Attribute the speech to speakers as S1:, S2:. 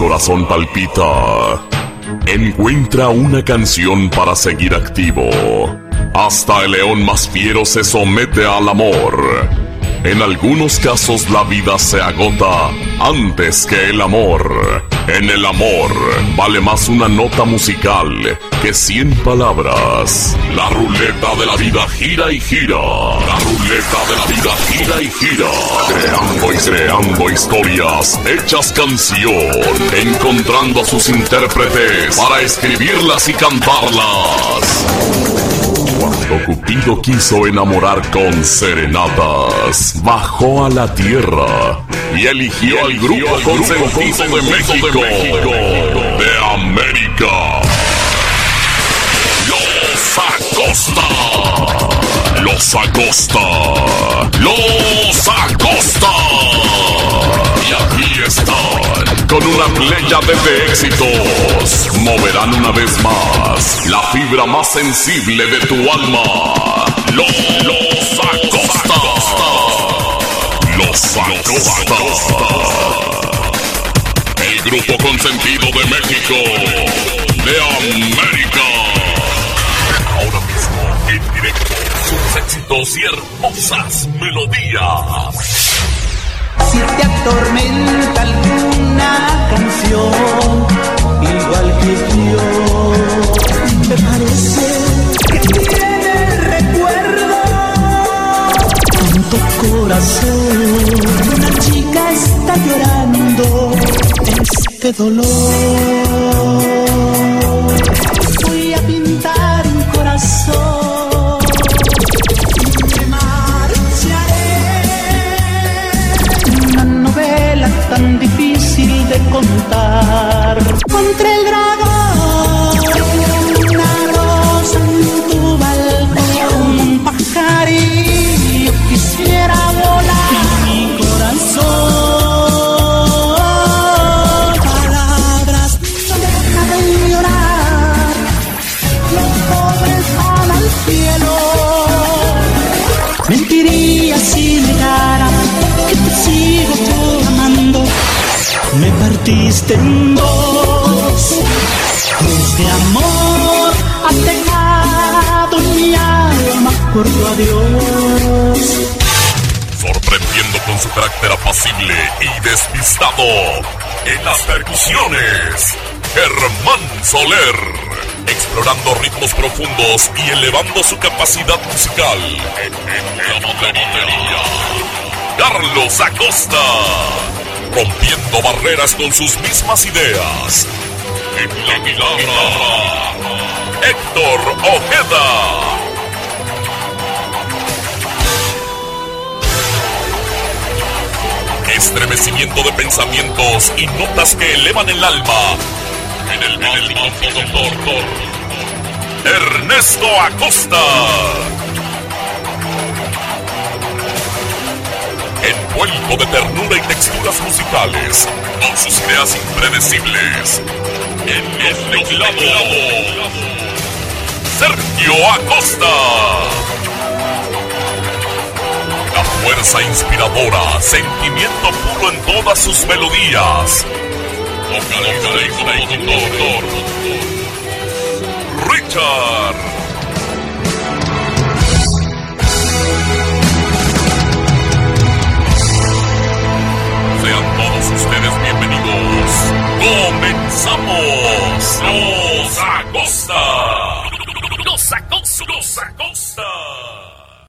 S1: corazón palpita, encuentra una canción para seguir activo. Hasta el león más fiero se somete al amor. En algunos casos la vida se agota antes que el amor. En el amor vale más una nota musical que cien palabras. La ruleta de la vida gira y gira. La ruleta de la vida gira y gira. Creando y creando historias hechas canción. Encontrando a sus intérpretes para escribirlas y cantarlas. Cuando Cupido quiso enamorar con serenatas, bajó a la tierra y eligió al grupo consentido de México, de América. Los Acosta. Los Acosta. Los Acosta. Y aquí están, con una playa de éxitos. Moverán una vez más la fibra más sensible de tu alma. Los, El grupo consentido de México. De América. Ahora mismo, en directo, sus éxitos y hermosas melodías.
S2: Si te atormenta alguna canción, igual que está llorando este dolor. Voy a pintar un corazón. Me marcharé. Una novela tan difícil si negara que te sigo amando. Me partiste en dos. Cruz de amor has dejado en mi alma por tu adiós.
S1: sorprendiendo con su carácter apacible y despistado. En las percusiones, Germán Soler, explorando ritmos profundos y elevando su capacidad musical. En, en la Carlos Acosta, rompiendo barreras con sus mismas ideas. En la guitarra, Héctor Ojeda. estremecimiento de pensamientos y notas que elevan el alma. En el, en compositor Ernesto Acosta. Envuelto de ternura y texturas musicales, con sus ideas impredecibles. En el teclado, Sergio Acosta. La fuerza inspiradora, sentimiento puro en todas sus melodías. Richard. Star.